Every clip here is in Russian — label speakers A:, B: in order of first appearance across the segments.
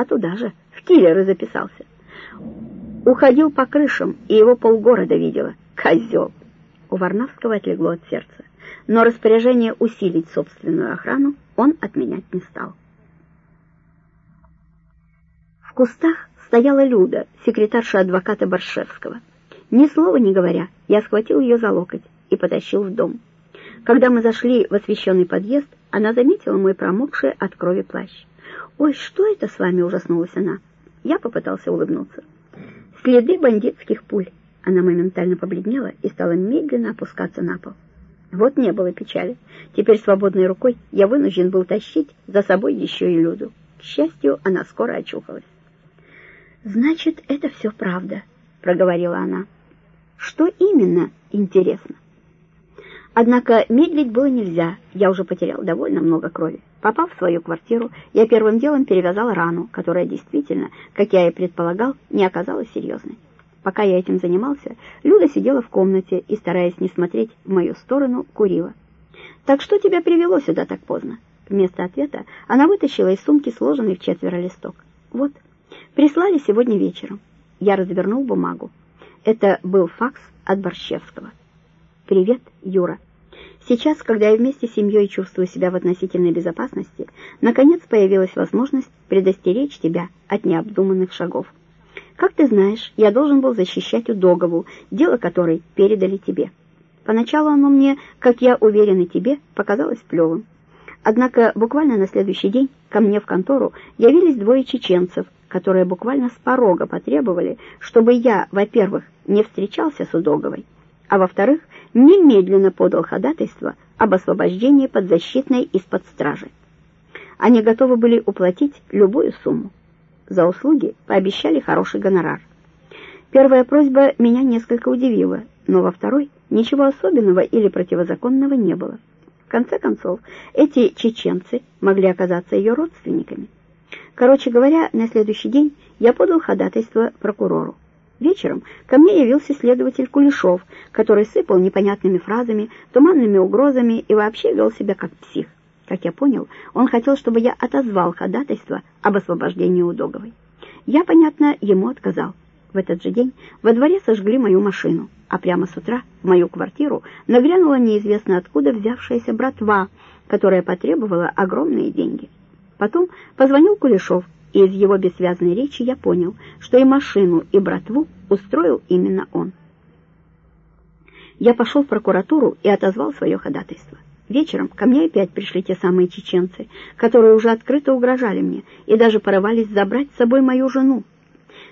A: а туда же, в киллеры записался. Уходил по крышам, и его полгорода видела. Козел! У Варнавского отлегло от сердца, но распоряжение усилить собственную охрану он отменять не стал. В кустах стояла Люда, секретарша адвоката Боршевского. Ни слова не говоря, я схватил ее за локоть и потащил в дом. Когда мы зашли в освещенный подъезд, она заметила мой промокший от крови плащ. «Ой, что это с вами?» — ужаснулась она. Я попытался улыбнуться. «Следы бандитских пуль». Она моментально побледнела и стала медленно опускаться на пол. Вот не было печали. Теперь свободной рукой я вынужден был тащить за собой еще и Люду. К счастью, она скоро очухалась. «Значит, это все правда», — проговорила она. «Что именно, интересно?» Однако медлить было нельзя, я уже потерял довольно много крови. Попав в свою квартиру, я первым делом перевязал рану, которая действительно, как я и предполагал, не оказалась серьезной. Пока я этим занимался, Люда сидела в комнате и, стараясь не смотреть в мою сторону, курила. «Так что тебя привело сюда так поздно?» Вместо ответа она вытащила из сумки сложенный в четверо листок. «Вот, Прислали сегодня вечером. Я развернул бумагу. Это был факс от Борщевского. «Привет, Юра. Сейчас, когда я вместе с семьей чувствую себя в относительной безопасности, наконец появилась возможность предостеречь тебя от необдуманных шагов. Как ты знаешь, я должен был защищать Удогову, дело которой передали тебе. Поначалу оно мне, как я уверен и тебе, показалось плевым. Однако буквально на следующий день ко мне в контору явились двое чеченцев, которые буквально с порога потребовали, чтобы я, во-первых, не встречался с Удоговой, а во-вторых, немедленно подал ходатайство об освобождении подзащитной из-под стражи. Они готовы были уплатить любую сумму. За услуги пообещали хороший гонорар. Первая просьба меня несколько удивила, но во второй ничего особенного или противозаконного не было. В конце концов, эти чеченцы могли оказаться ее родственниками. Короче говоря, на следующий день я подал ходатайство прокурору. Вечером ко мне явился следователь Кулешов, который сыпал непонятными фразами, туманными угрозами и вообще вел себя как псих. Как я понял, он хотел, чтобы я отозвал ходатайство об освобождении Удоговой. Я, понятно, ему отказал. В этот же день во дворе сожгли мою машину, а прямо с утра в мою квартиру нагрянула неизвестно откуда взявшаяся братва, которая потребовала огромные деньги. Потом позвонил Кулешов, и из его бессвязной речи я понял, что и машину, и братву устроил именно он. Я пошел в прокуратуру и отозвал свое ходатайство. Вечером ко мне опять пришли те самые чеченцы, которые уже открыто угрожали мне и даже порывались забрать с собой мою жену.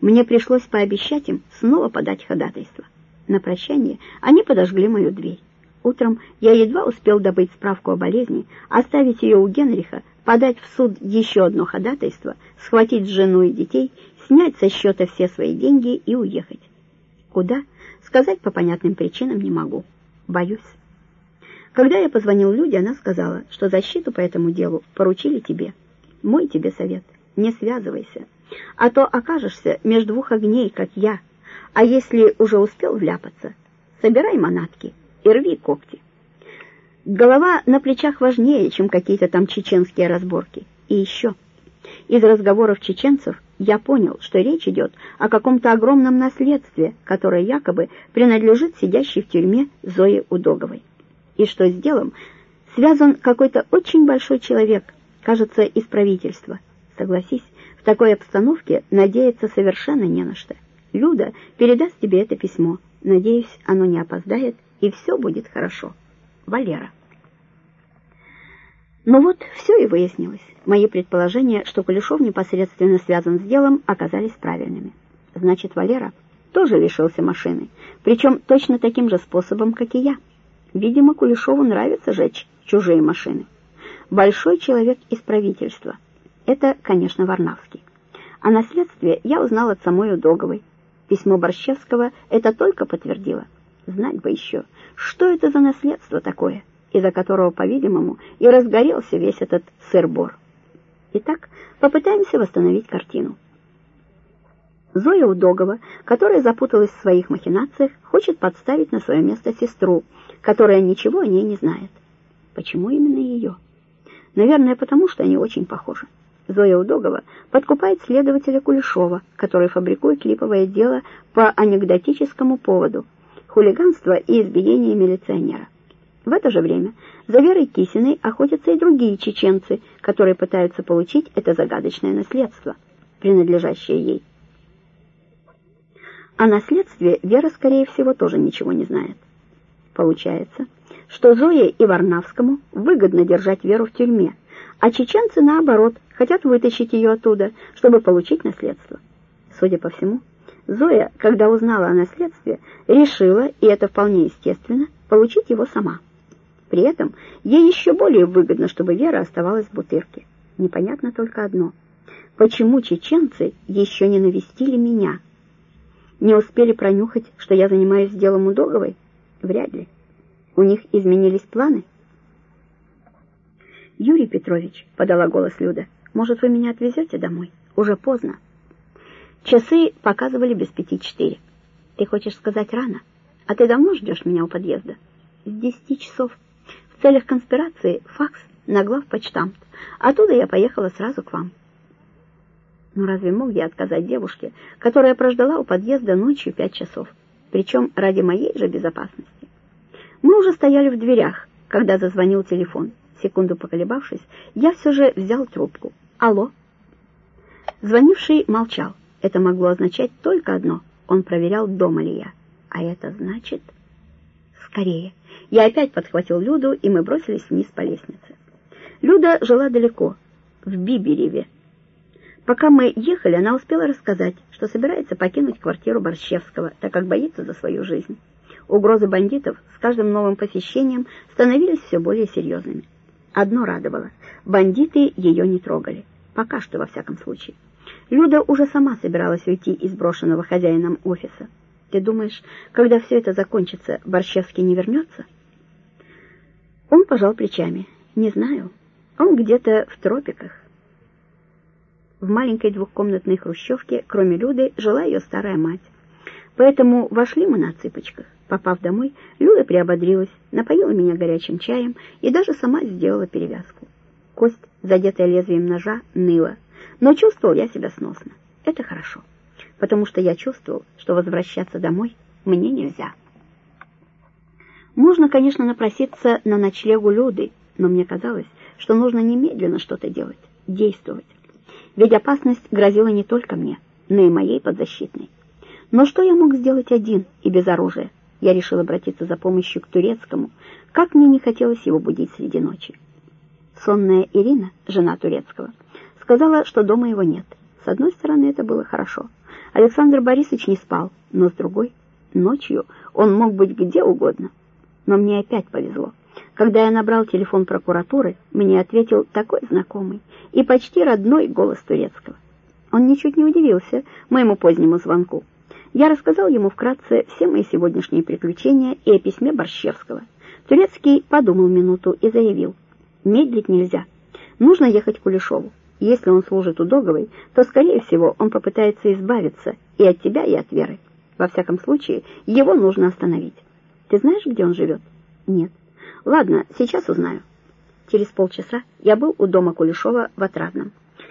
A: Мне пришлось пообещать им снова подать ходатайство. На прощание они подожгли мою дверь. Утром я едва успел добыть справку о болезни, оставить ее у Генриха, подать в суд еще одно ходатайство, схватить жену и детей, снять со счета все свои деньги и уехать. Куда? Сказать по понятным причинам не могу. Боюсь. Когда я позвонил Люде, она сказала, что защиту по этому делу поручили тебе. Мой тебе совет — не связывайся, а то окажешься между двух огней, как я. А если уже успел вляпаться, собирай манатки и рви когти. Голова на плечах важнее, чем какие-то там чеченские разборки. И еще. Из разговоров чеченцев я понял, что речь идет о каком-то огромном наследстве, которое якобы принадлежит сидящей в тюрьме Зое Удоговой. И что с делом связан какой-то очень большой человек, кажется, из правительства. Согласись, в такой обстановке надеяться совершенно не на что. Люда передаст тебе это письмо. Надеюсь, оно не опоздает, и все будет хорошо. Валера. Ну вот, все и выяснилось. Мои предположения, что Кулешов непосредственно связан с делом, оказались правильными. Значит, Валера тоже лишился машины, причем точно таким же способом, как и я. Видимо, Кулешову нравится жечь чужие машины. Большой человек из правительства. Это, конечно, Варнавский. О наследстве я узнал от самой Удоговой. Письмо Борщевского это только подтвердило. Знать бы еще, что это за наследство такое, из-за которого, по-видимому, и разгорелся весь этот сыр-бор. Итак, попытаемся восстановить картину. Зоя Удогова, которая запуталась в своих махинациях, хочет подставить на свое место сестру, которая ничего о ней не знает. Почему именно ее? Наверное, потому что они очень похожи. Зоя Удогова подкупает следователя Кулешова, который фабрикует липовое дело по анекдотическому поводу – хулиганство и избиение милиционера. В это же время за Верой Кисиной охотятся и другие чеченцы, которые пытаются получить это загадочное наследство, принадлежащее ей. О наследстве Вера, скорее всего, тоже ничего не знает. Получается, что Зое и Варнавскому выгодно держать Веру в тюрьме, а чеченцы, наоборот, хотят вытащить ее оттуда, чтобы получить наследство. Судя по всему, Зоя, когда узнала о наследстве, решила, и это вполне естественно, получить его сама. При этом ей еще более выгодно, чтобы Вера оставалась в Бутырке. Непонятно только одно. Почему чеченцы еще не навестили меня? Не успели пронюхать, что я занимаюсь делом Удоговой? Вряд ли. У них изменились планы? «Юрий Петрович», — подала голос Люда, — «может, вы меня отвезете домой? Уже поздно». Часы показывали без пяти четыре. «Ты хочешь сказать рано? А ты давно ждешь меня у подъезда?» «С десяти часов. В целях конспирации факс на главпочтамт. Оттуда я поехала сразу к вам». Ну разве мог я отказать девушке, которая прождала у подъезда ночью пять часов, причем ради моей же безопасности? Мы уже стояли в дверях, когда зазвонил телефон. Секунду поколебавшись, я все же взял трубку. «Алло?» Звонивший молчал. Это могло означать только одно. Он проверял, дома ли я. А это значит... Скорее. Я опять подхватил Люду, и мы бросились вниз по лестнице. Люда жила далеко, в Бибереве. Пока мы ехали, она успела рассказать, что собирается покинуть квартиру Борщевского, так как боится за свою жизнь. Угрозы бандитов с каждым новым посещением становились все более серьезными. Одно радовало — бандиты ее не трогали. Пока что, во всяком случае. Люда уже сама собиралась уйти из брошенного хозяином офиса. Ты думаешь, когда все это закончится, Борщевский не вернется? Он пожал плечами. Не знаю. Он где-то в тропиках. В маленькой двухкомнатной хрущевке, кроме Люды, жила ее старая мать. Поэтому вошли мы на цыпочках. Попав домой, Люда приободрилась, напоила меня горячим чаем и даже сама сделала перевязку. Кость, задетая лезвием ножа, ныла, но чувствовал я себя сносно. Это хорошо, потому что я чувствовал, что возвращаться домой мне нельзя. Можно, конечно, напроситься на ночлегу Люды, но мне казалось, что нужно немедленно что-то делать, действовать. Ведь опасность грозила не только мне, но и моей подзащитной. Но что я мог сделать один и без оружия? я решил обратиться за помощью к турецкому, как мне не хотелось его будить среди ночи. Сонная Ирина, жена турецкого, сказала, что дома его нет. С одной стороны, это было хорошо. Александр Борисович не спал, но с другой, ночью он мог быть где угодно. Но мне опять повезло. Когда я набрал телефон прокуратуры, мне ответил такой знакомый и почти родной голос турецкого. Он ничуть не удивился моему позднему звонку. Я рассказал ему вкратце все мои сегодняшние приключения и о письме Борщевского. Турецкий подумал минуту и заявил, «Медлить нельзя. Нужно ехать к Кулешову. Если он служит у Договой, то, скорее всего, он попытается избавиться и от тебя, и от Веры. Во всяком случае, его нужно остановить. Ты знаешь, где он живет?» «Нет». «Ладно, сейчас узнаю». Через полчаса я был у дома Кулешова в Отрадном.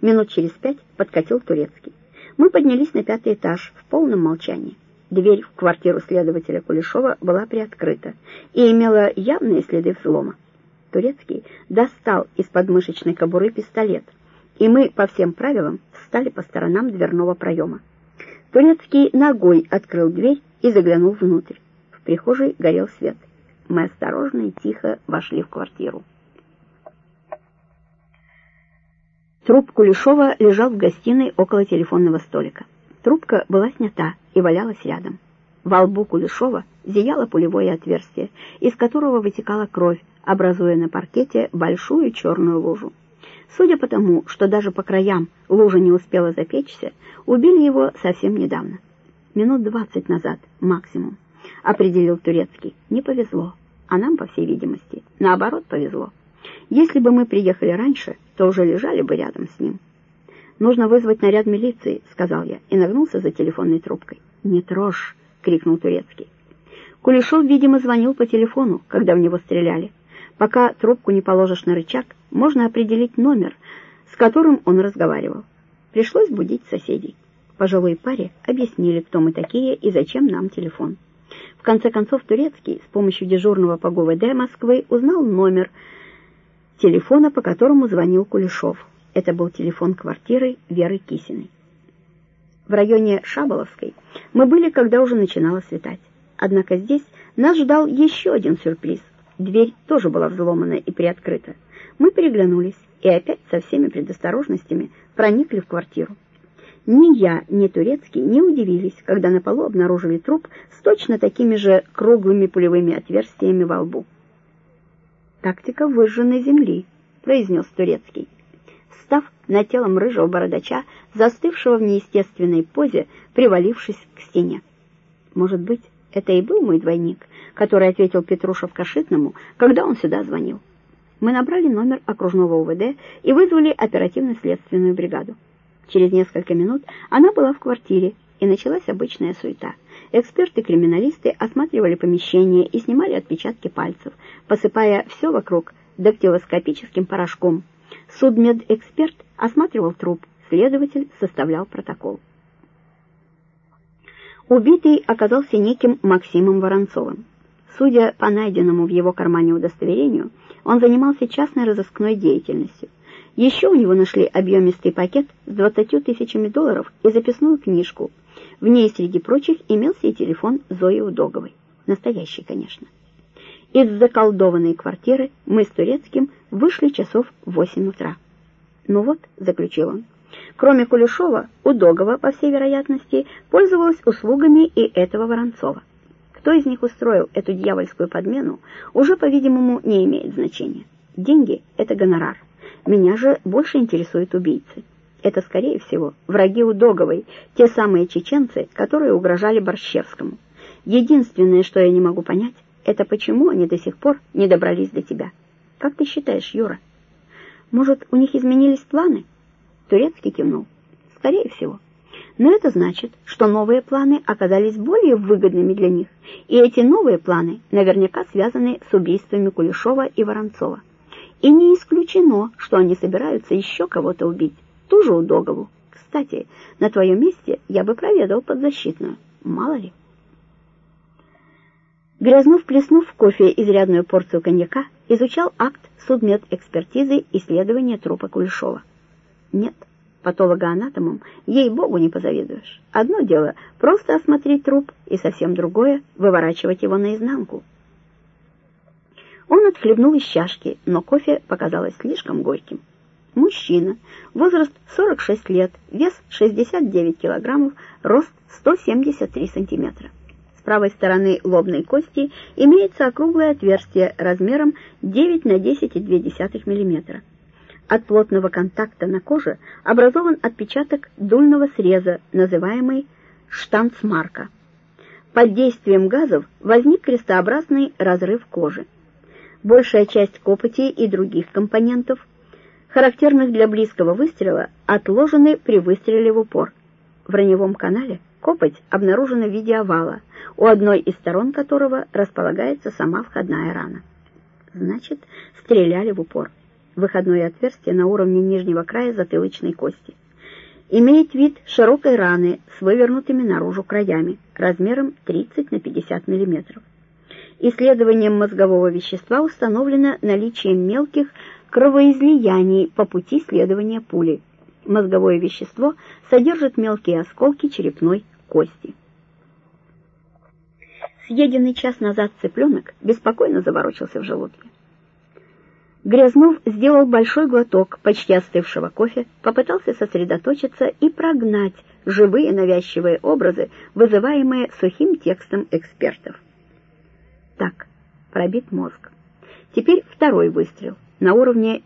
A: Минут через пять подкатил Турецкий. Мы поднялись на пятый этаж в полном молчании. Дверь в квартиру следователя Кулешова была приоткрыта и имела явные следы взлома. Турецкий достал из подмышечной кобуры пистолет, и мы по всем правилам встали по сторонам дверного проема. Турецкий ногой открыл дверь и заглянул внутрь. В прихожей горел свет. Мы осторожно и тихо вошли в квартиру. Труп Кулешова лежал в гостиной около телефонного столика. Трубка была снята и валялась рядом. Во лбу Кулешова зияло пулевое отверстие, из которого вытекала кровь, образуя на паркете большую черную лужу. Судя по тому, что даже по краям лужа не успела запечься, убили его совсем недавно. Минут двадцать назад, максимум, определил Турецкий. Не повезло, а нам, по всей видимости, наоборот повезло. Если бы мы приехали раньше, то уже лежали бы рядом с ним. «Нужно вызвать наряд милиции», — сказал я, и нагнулся за телефонной трубкой. «Не трожь!» — крикнул Турецкий. Кулешов, видимо, звонил по телефону, когда в него стреляли. Пока трубку не положишь на рычаг, можно определить номер, с которым он разговаривал. Пришлось будить соседей. Пожилой паре объяснили, кто мы такие и зачем нам телефон. В конце концов, Турецкий с помощью дежурного по ГУВД Москвы узнал номер телефона, по которому звонил Кулешов. Это был телефон квартиры Веры Кисиной. В районе Шаболовской мы были, когда уже начинало светать. Однако здесь нас ждал еще один сюрприз. Дверь тоже была взломана и приоткрыта. Мы переглянулись и опять со всеми предосторожностями проникли в квартиру. Ни я, ни Турецкий не удивились, когда на полу обнаружили труп с точно такими же круглыми пулевыми отверстиями во лбу. «Тактика выжженной земли», — произнес Турецкий. Став над телом рыжего бородача, застывшего в неестественной позе, привалившись к стене. «Может быть, это и был мой двойник, который ответил Петрушев Кашитному, когда он сюда звонил. Мы набрали номер окружного УВД и вызвали оперативно-следственную бригаду. Через несколько минут она была в квартире, и началась обычная суета. Эксперты-криминалисты осматривали помещение и снимали отпечатки пальцев, посыпая все вокруг дактилоскопическим порошком. Судмедэксперт осматривал труп, следователь составлял протокол. Убитый оказался неким Максимом Воронцовым. Судя по найденному в его кармане удостоверению, он занимался частной разыскной деятельностью – еще у него нашли объемистый пакет с двадцатью тысячами долларов и записную книжку. В ней, среди прочих, имелся и телефон Зои Удоговой. Настоящий, конечно. Из заколдованной квартиры мы с Турецким вышли часов в восемь утра. «Ну вот», — заключил он, — «кроме Кулешова, Удогова, по всей вероятности, пользовалась услугами и этого Воронцова. Кто из них устроил эту дьявольскую подмену, уже, по-видимому, не имеет значения. Деньги — это гонорар». Меня же больше интересуют убийцы. Это, скорее всего, враги Удоговой, те самые чеченцы, которые угрожали Борщевскому. Единственное, что я не могу понять, это почему они до сих пор не добрались до тебя. Как ты считаешь, Юра? Может, у них изменились планы? Турецкий кивнул. Скорее всего. Но это значит, что новые планы оказались более выгодными для них, и эти новые планы наверняка связаны с убийствами Кулешова и Воронцова. И не исключено, что они собираются еще кого-то убить, ту же Удогову. Кстати, на твоем месте я бы проведал подзащитную. Мало ли. Грязнув, плеснув в кофе изрядную порцию коньяка, изучал акт судмедэкспертизы исследования трупа Кулешова. Нет, патологоанатомом, ей-богу, не позавидуешь. Одно дело — просто осмотреть труп, и совсем другое — выворачивать его наизнанку. Он отхлебнул из чашки, но кофе показалось слишком горьким. Мужчина, возраст 46 лет, вес 69 килограммов, рост 173 сантиметра. С правой стороны лобной кости имеется округлое отверстие размером 9 на 10,2 мм. От плотного контакта на коже образован отпечаток дульного среза, называемый штанцмарка. Под действием газов возник крестообразный разрыв кожи большая часть копоти и других компонентов, характерных для близкого выстрела, отложены при выстреле в упор. В раневом канале копоть обнаружена в виде овала, у одной из сторон которого располагается сама входная рана. Значит, стреляли в упор. Выходное отверстие на уровне нижнего края затылочной кости. Имеет вид широкой раны с вывернутыми наружу краями, размером 30 на 50 мм. Исследованием мозгового вещества установлено наличие мелких кровоизлияний по пути следования пули. Мозговое вещество содержит мелкие осколки черепной кости. Съеденный час назад цыпленок беспокойно заворочился в желудке. Грязнов сделал большой глоток почти остывшего кофе, попытался сосредоточиться и прогнать живые навязчивые образы, вызываемые сухим текстом экспертов. Так, пробит мозг. Теперь второй выстрел. На уровне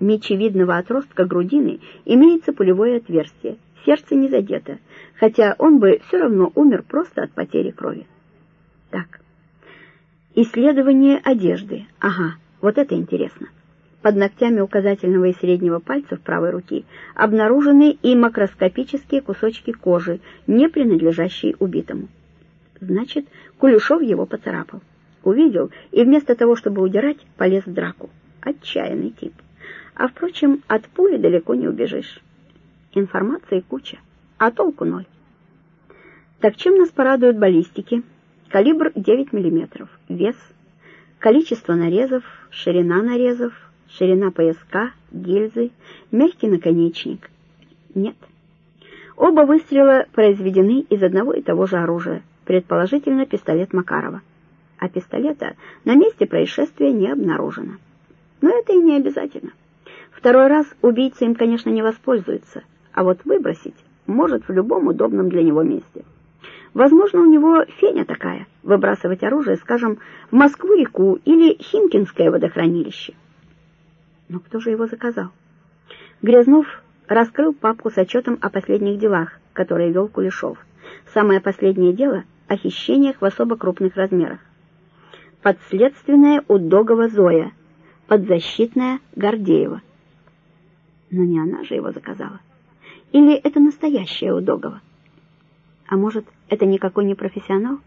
A: мечевидного отростка грудины имеется пулевое отверстие. Сердце не задето, хотя он бы все равно умер просто от потери крови. Так. Исследование одежды. Ага, вот это интересно. Под ногтями указательного и среднего пальцев правой руки обнаружены и макроскопические кусочки кожи, не принадлежащие убитому. Значит, Кулешов его поцарапал увидел и вместо того, чтобы удирать, полез в драку. Отчаянный тип. А, впрочем, от пули далеко не убежишь. Информации куча, а толку ноль. Так чем нас порадуют баллистики? Калибр 9 мм, вес, количество нарезов, ширина нарезов, ширина пояска, гильзы, мягкий наконечник. Нет. Оба выстрела произведены из одного и того же оружия, предположительно пистолет Макарова. А пистолета на месте происшествия не обнаружено. Но это и не обязательно. Второй раз убийца им, конечно, не воспользуется, а вот выбросить может в любом удобном для него месте. Возможно, у него феня такая — выбрасывать оружие, скажем, в Москву-реку или Химкинское водохранилище. Но кто же его заказал? Грязнов раскрыл папку с отчетом о последних делах, которые вел Кулешов. Самое последнее дело — о хищениях в особо крупных размерах. Подследственная у Догова Зоя, подзащитная Гордеева. Но не она же его заказала. Или это настоящая Удогова? А может, это никакой не профессионал?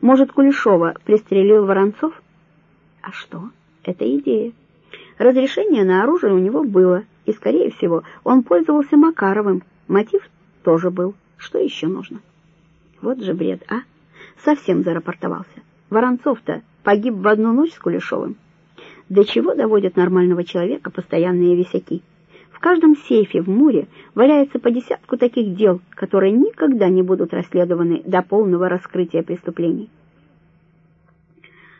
A: Может, Кулешова пристрелил Воронцов? А что? Это идея. Разрешение на оружие у него было, и, скорее всего, он пользовался Макаровым. Мотив тоже был. Что еще нужно? Вот же бред, а? Совсем зарапортовался. Воронцов-то погиб в одну ночь с Кулешовым. До чего доводят нормального человека постоянные висяки? В каждом сейфе в Муре валяется по десятку таких дел, которые никогда не будут расследованы до полного раскрытия преступлений.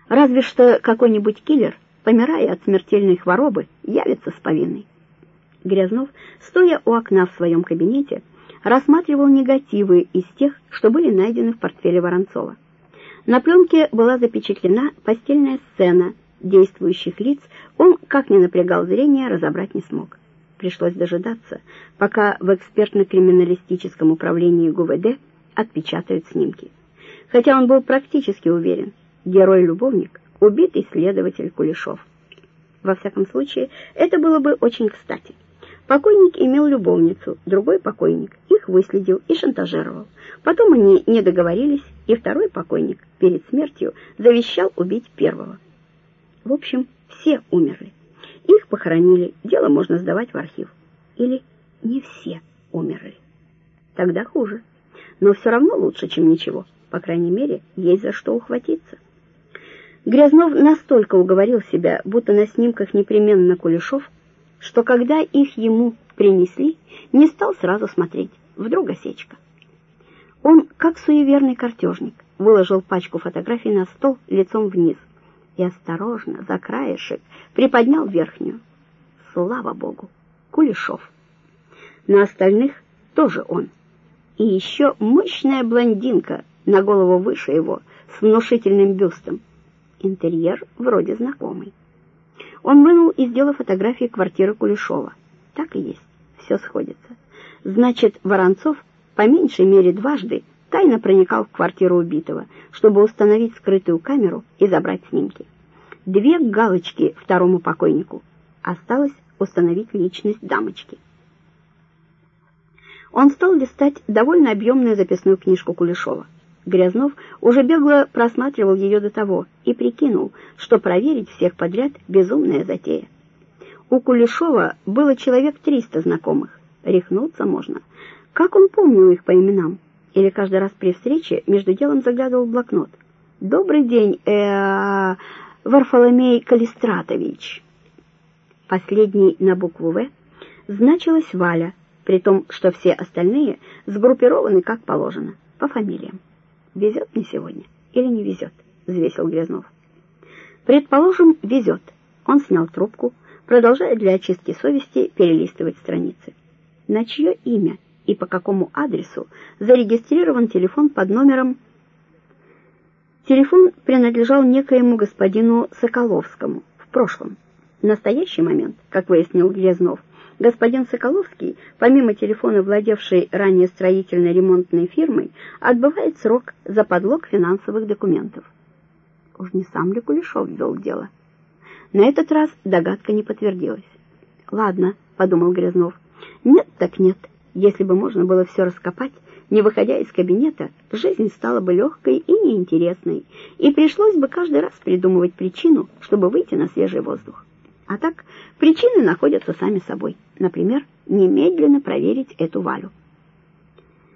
A: Разве что какой-нибудь киллер, помирая от смертельной хворобы, явится с повинной. Грязнов, стоя у окна в своем кабинете, рассматривал негативы из тех, что были найдены в портфеле Воронцова. На пленке была запечатлена постельная сцена, действующих лиц он, как ни напрягал зрение, разобрать не смог пришлось дожидаться, пока в экспертно-криминалистическом управлении ГУВД отпечатают снимки. Хотя он был практически уверен, герой-любовник — убитый следователь Кулешов. Во всяком случае, это было бы очень кстати. Покойник имел любовницу, другой покойник их выследил и шантажировал. Потом они не договорились, и второй покойник перед смертью завещал убить первого. В общем, все умерли. Их похоронили, дело можно сдавать в архив. Или не все умерли. Тогда хуже. Но все равно лучше, чем ничего. По крайней мере, есть за что ухватиться. Грязнов настолько уговорил себя, будто на снимках непременно Кулешов, что когда их ему принесли, не стал сразу смотреть. Вдруг осечка. Он, как суеверный картежник, выложил пачку фотографий на стол лицом вниз, и осторожно, за краешек, приподнял верхнюю. Слава богу, Кулешов. На остальных тоже он. И еще мощная блондинка на голову выше его, с внушительным бюстом. Интерьер вроде знакомый. Он вынул из дела фотографии квартиры Кулешова. Так и есть, все сходится. Значит, Воронцов по меньшей мере дважды тайно проникал в квартиру убитого, чтобы установить скрытую камеру и забрать снимки. Две галочки второму покойнику. Осталось установить личность дамочки. Он стал листать довольно объемную записную книжку Кулешова. Грязнов уже бегло просматривал ее до того и прикинул, что проверить всех подряд — безумная затея. У Кулешова было человек триста знакомых. Рехнуться можно. Как он помнил их по именам? или каждый раз при встрече между делом заглядывал в блокнот. «Добрый день, э Варфоломей Калистратович». Последний на букву «В» значилась Валя, при том, что все остальные сгруппированы как положено, по фамилиям. «Везет мне сегодня или не везет?» — взвесил Грязнов. «Предположим, везет». Он снял трубку, продолжая для очистки совести перелистывать страницы. На чье имя и по какому адресу зарегистрирован телефон под номером Телефон принадлежал некоему господину Соколовскому в прошлом. В настоящий момент, как выяснил Грязнов, господин Соколовский, помимо телефона, владевший ранее строительно-ремонтной фирмой, отбывает срок за подлог финансовых документов. Уж не сам ли Кулешов вел дело? На этот раз догадка не подтвердилась. «Ладно», — подумал Грязнов, — «нет так нет». Если бы можно было все раскопать, не выходя из кабинета, жизнь стала бы легкой и неинтересной, и пришлось бы каждый раз придумывать причину, чтобы выйти на свежий воздух. А так, причины находятся сами собой. Например, немедленно проверить эту Валю.